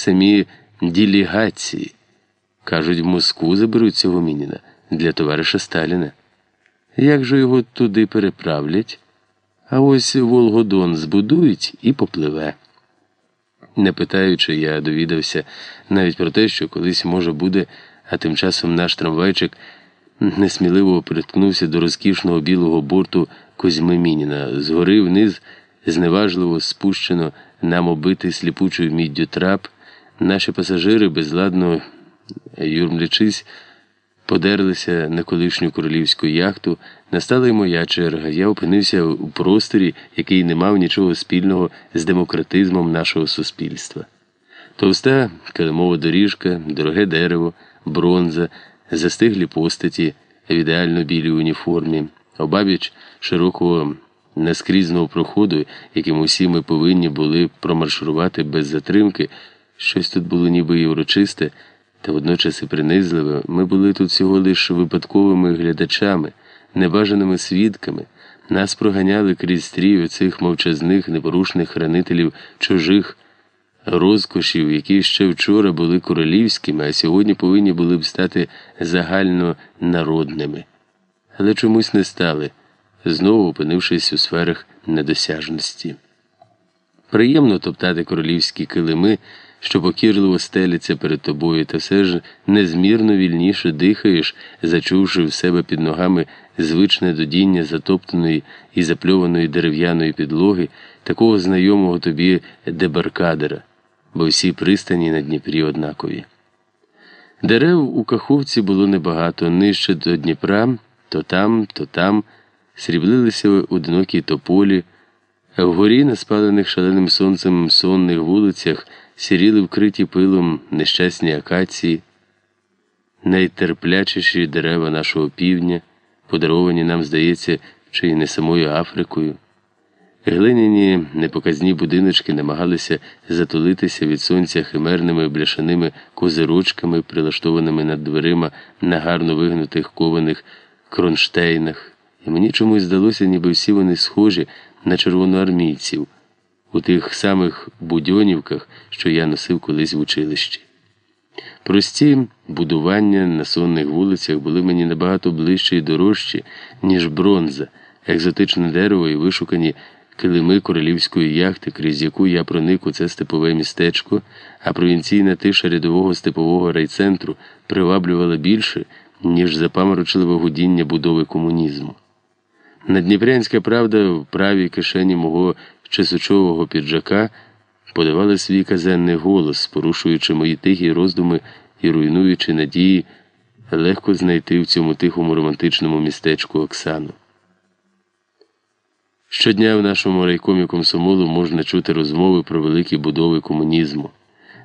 самі делегації. Кажуть, в Москву заберуть цього Мініна для товариша Сталіна. Як же його туди переправлять? А ось Волгодон збудують і попливе. Не питаючи, я довідався навіть про те, що колись може буде, а тим часом наш трамвайчик несміливо приткнувся до розкішного білого борту Козьми Мініна. Згори вниз, зневажливо спущено нам обитий сліпучою міддю трап, наші пасажири, безладно юрмлячись, подерлися на колишню королівську яхту, настала й моя черга. Я опинився у просторі, який не мав нічого спільного з демократизмом нашого суспільства. Товста килимова доріжка, дороге дерево, бронза, застиглі постаті в ідеально білій уніформі, обабіч широкого наскрізного проходу, яким усі ми повинні були промаршурувати без затримки, щось тут було ніби і урочисте. Та водночас і принизливо, ми були тут всього лише випадковими глядачами, небажаними свідками, нас проганяли крізь стрій оцих мовчазних, непорушних хранителів чужих розкошів, які ще вчора були королівськими, а сьогодні повинні були б стати загальнонародними. Але чомусь не стали, знову опинившись у сферах недосяжності. Приємно топтати королівські килими що покірливо стеляться перед тобою, та все ж незмірно вільніше дихаєш, зачувши в себе під ногами звичне додіння затоптаної і запльованої дерев'яної підлоги, такого знайомого тобі дебаркадера, бо всі пристані на Дніпрі однакові. Дерев у Каховці було небагато, нижче до Дніпра, то там, то там, сріблилися одинокі тополі, вгорі, на спалених шаленим сонцем сонних вулицях, сіріли вкриті пилом нещасні акації, найтерплячіші дерева нашого півдня, подаровані нам, здається, чи й не самою Африкою. Глиняні непоказні будиночки намагалися затулитися від сонця химерними бляшаними козирочками, прилаштованими над дверима на гарно вигнутих кованих кронштейнах, і мені чомусь здалося, ніби всі вони схожі на червоноармійців у тих самих будьонівках, що я носив колись в училищі. Прості будування на сонних вулицях були мені набагато ближче і дорожчі, ніж бронза, екзотичне дерево і вишукані килими королівської яхти, крізь яку я проник у це степове містечко, а провінційна тиша рядового степового райцентру приваблювала більше, ніж запаморочливе гудіння будови комунізму. Надніпрянська правда в правій кишені мого чесучового піджака подавали свій казенний голос, порушуючи мої тихі роздуми і руйнуючи надії, легко знайти в цьому тихому романтичному містечку Оксану. Щодня в нашому райкомі комсомолу можна чути розмови про великі будови комунізму.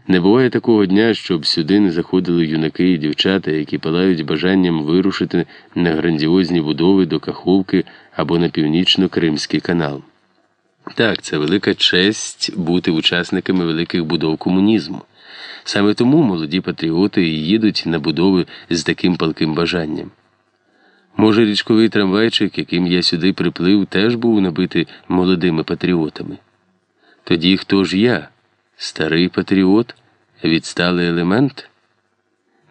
Не буває такого дня, щоб сюди не заходили юнаки і дівчата, які палають бажанням вирушити на грандіозні будови до Каховки або на північно-Кримський канал. Так, це велика честь бути учасниками великих будов комунізму. Саме тому молоді патріоти їдуть на будови з таким палким бажанням. Може, річковий трамвайчик, яким я сюди приплив, теж був набитий молодими патріотами. Тоді хто ж я? Старий патріот, відсталий елемент?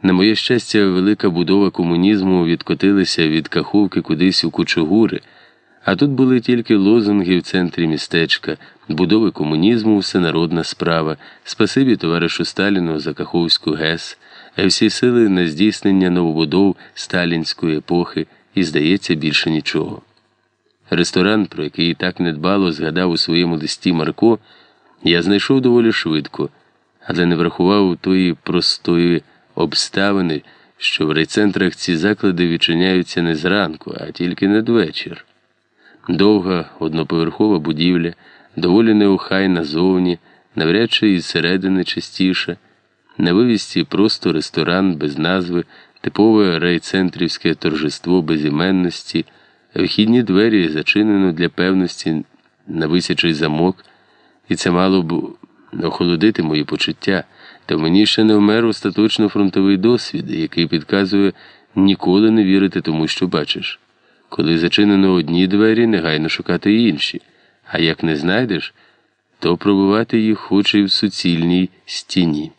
На моє щастя, велика будова комунізму відкотилася від Каховки кудись у Кучугури. А тут були тільки лозунги в центрі містечка, будови комунізму, всенародна справа, спасибі товаришу Сталіну за Каховську ГЕС, всі сили на здійснення новобудов сталінської епохи і, здається, більше нічого. Ресторан, про який так недбало згадав у своєму листі Марко, я знайшов доволі швидко, але не врахував тої простої обставини, що в райцентрах ці заклади відчиняються не зранку, а тільки надвечір. Довга одноповерхова будівля, доволі неохайна зовні, навряд чи із середини частіше, на вивісті просто ресторан без назви, типове райцентрівське торжество безіменності, вхідні двері зачинено для певності на висячий замок, і це мало б охолодити мої почуття, та мені ще не вмер остаточно фронтовий досвід, який підказує ніколи не вірити тому, що бачиш. Коли зачинено одні двері, негайно шукати інші, а як не знайдеш, то пробувати їх хоче в суцільній стіні.